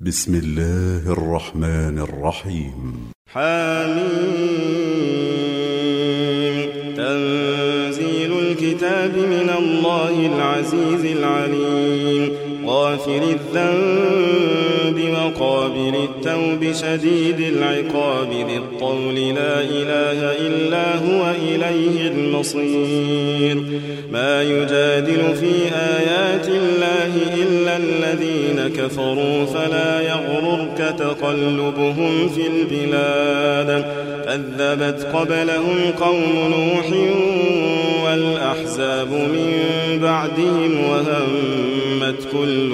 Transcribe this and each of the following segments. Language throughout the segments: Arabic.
بسم الله الرحمن الرحيم. حميم. تنزيل الكتاب من الله العزيز العليم. غافر الذنب وقابل التوب شديد العقاب ذي الطول لا إله إلا هو إليه المصير. ما يجادل في آيات الله إلا الذين كفروا فلا يغررك تقلبهم في البلاد. كذبت قبلهم قوم نوح والأحزاب من بعدهم وهمت كل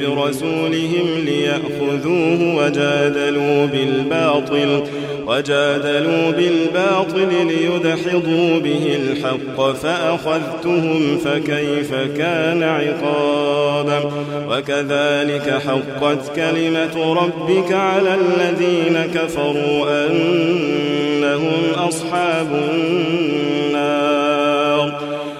برسولهم ليأخذوه وجادلوا بالباطل وجادلوا بالباطل ليدحضوا به الحق فأخذتهم فكيف كان عقابا وكذلك حقت كلمة ربك على الذين كفروا أنهم أصحاب النار.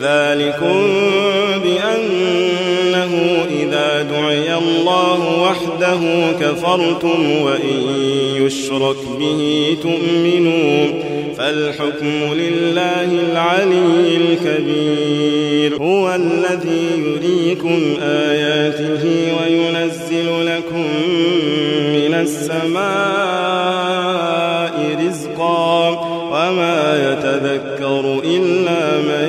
ذلكم بأنه إذا دعي الله وحده كفرتم وإن يشرك به تؤمنون فالحكم لله العلي الكبير. هو الذي يريكم آياته وينزل لكم من السماء رزقا وما يتذكر إلا من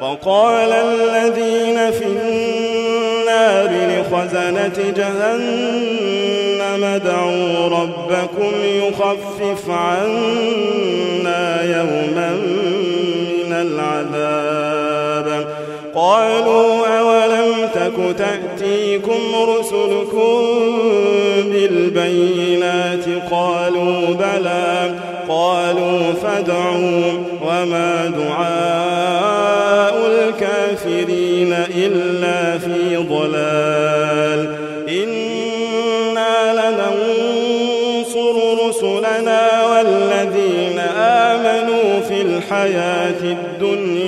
وقال الذين في النار لخزنة جهنم ادعوا ربكم يخفف عنا يوما من العذاب. قالوا أولم تك تأتيكم رسلكم بالبينات؟ قالوا بلى. قالوا فادعوا وما دعاء الكافرين إلا في ضلال. إنا لننصر رسلنا والذين آمنوا في الحياة الدنيا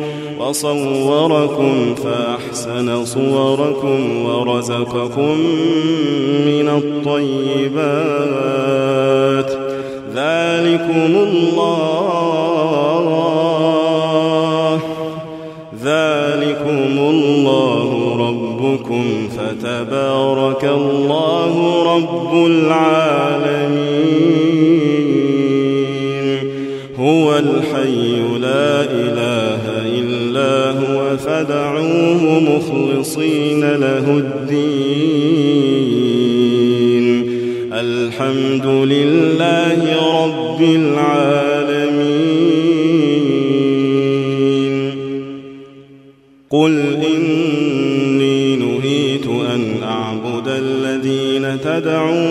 وصوركم فأحسن صوركم ورزقكم من الطيبات. ذلكم الله قل إني نهيت أن أعبد الذين تدعون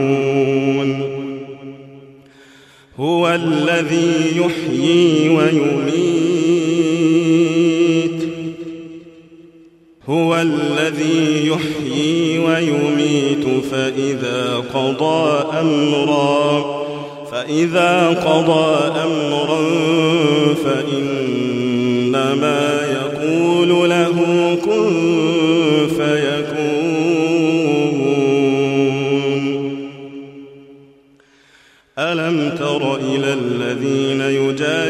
الذي يحيي ويميت. هو الذي يحيي ويميت فإذا قضى أمرا فإذا قضى أمرا فإنما يقضى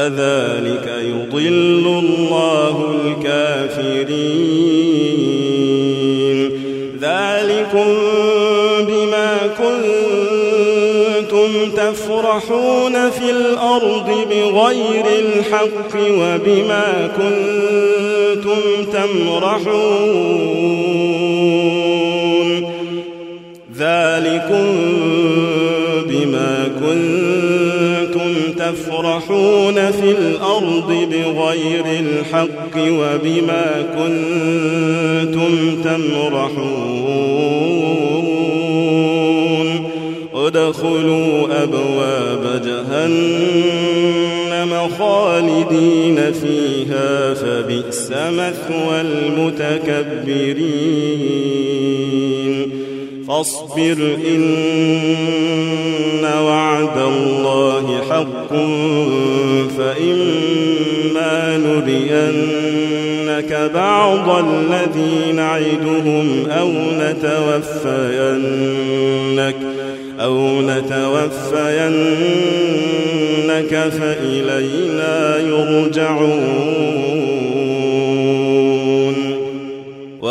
كذلك يضل الله الكافرين. ذلكم بما كنتم تفرحون في الأرض بغير الحق وبما كنتم تمرحون. ذلكم بما كنتم تفرحون في الأرض بغير الحق وبما كنتم تمرحون ادخلوا أبواب جهنم خالدين فيها فبئس مثوى المتكبرين فاصبر إن وعد الله حق فإما نرينك بعض الذي نعدهم أو نتوفينك أو نتوفينك فإلينا يرجعون.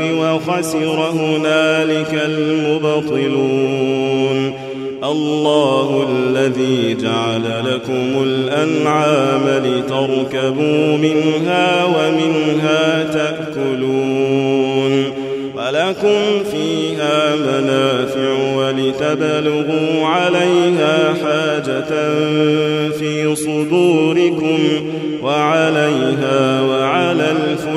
وخسر هنالك المبطلون. الله الذي جعل لكم الأنعام لتركبوا منها ومنها تأكلون. ولكم فيها منافع ولتبلغوا عليها حاجة في صدوركم وعليها وعلى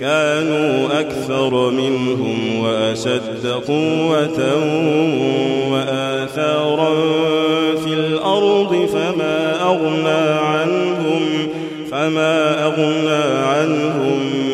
كانوا أكثر منهم وأشد قوة وآثارا في الأرض فما أغنى عنهم فما أغنى عنهم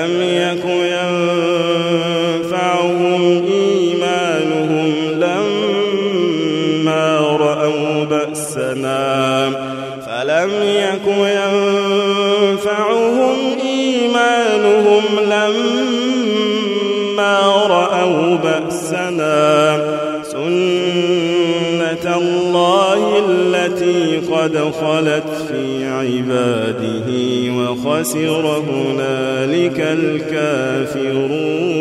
فلم يك ينفعهم إيمانهم لما رأوا بأسنا. فلم يك ينفعهم إيمانهم لما رأوا بأسنا. قد خلت في عباده وخسر هنالك الكافرون.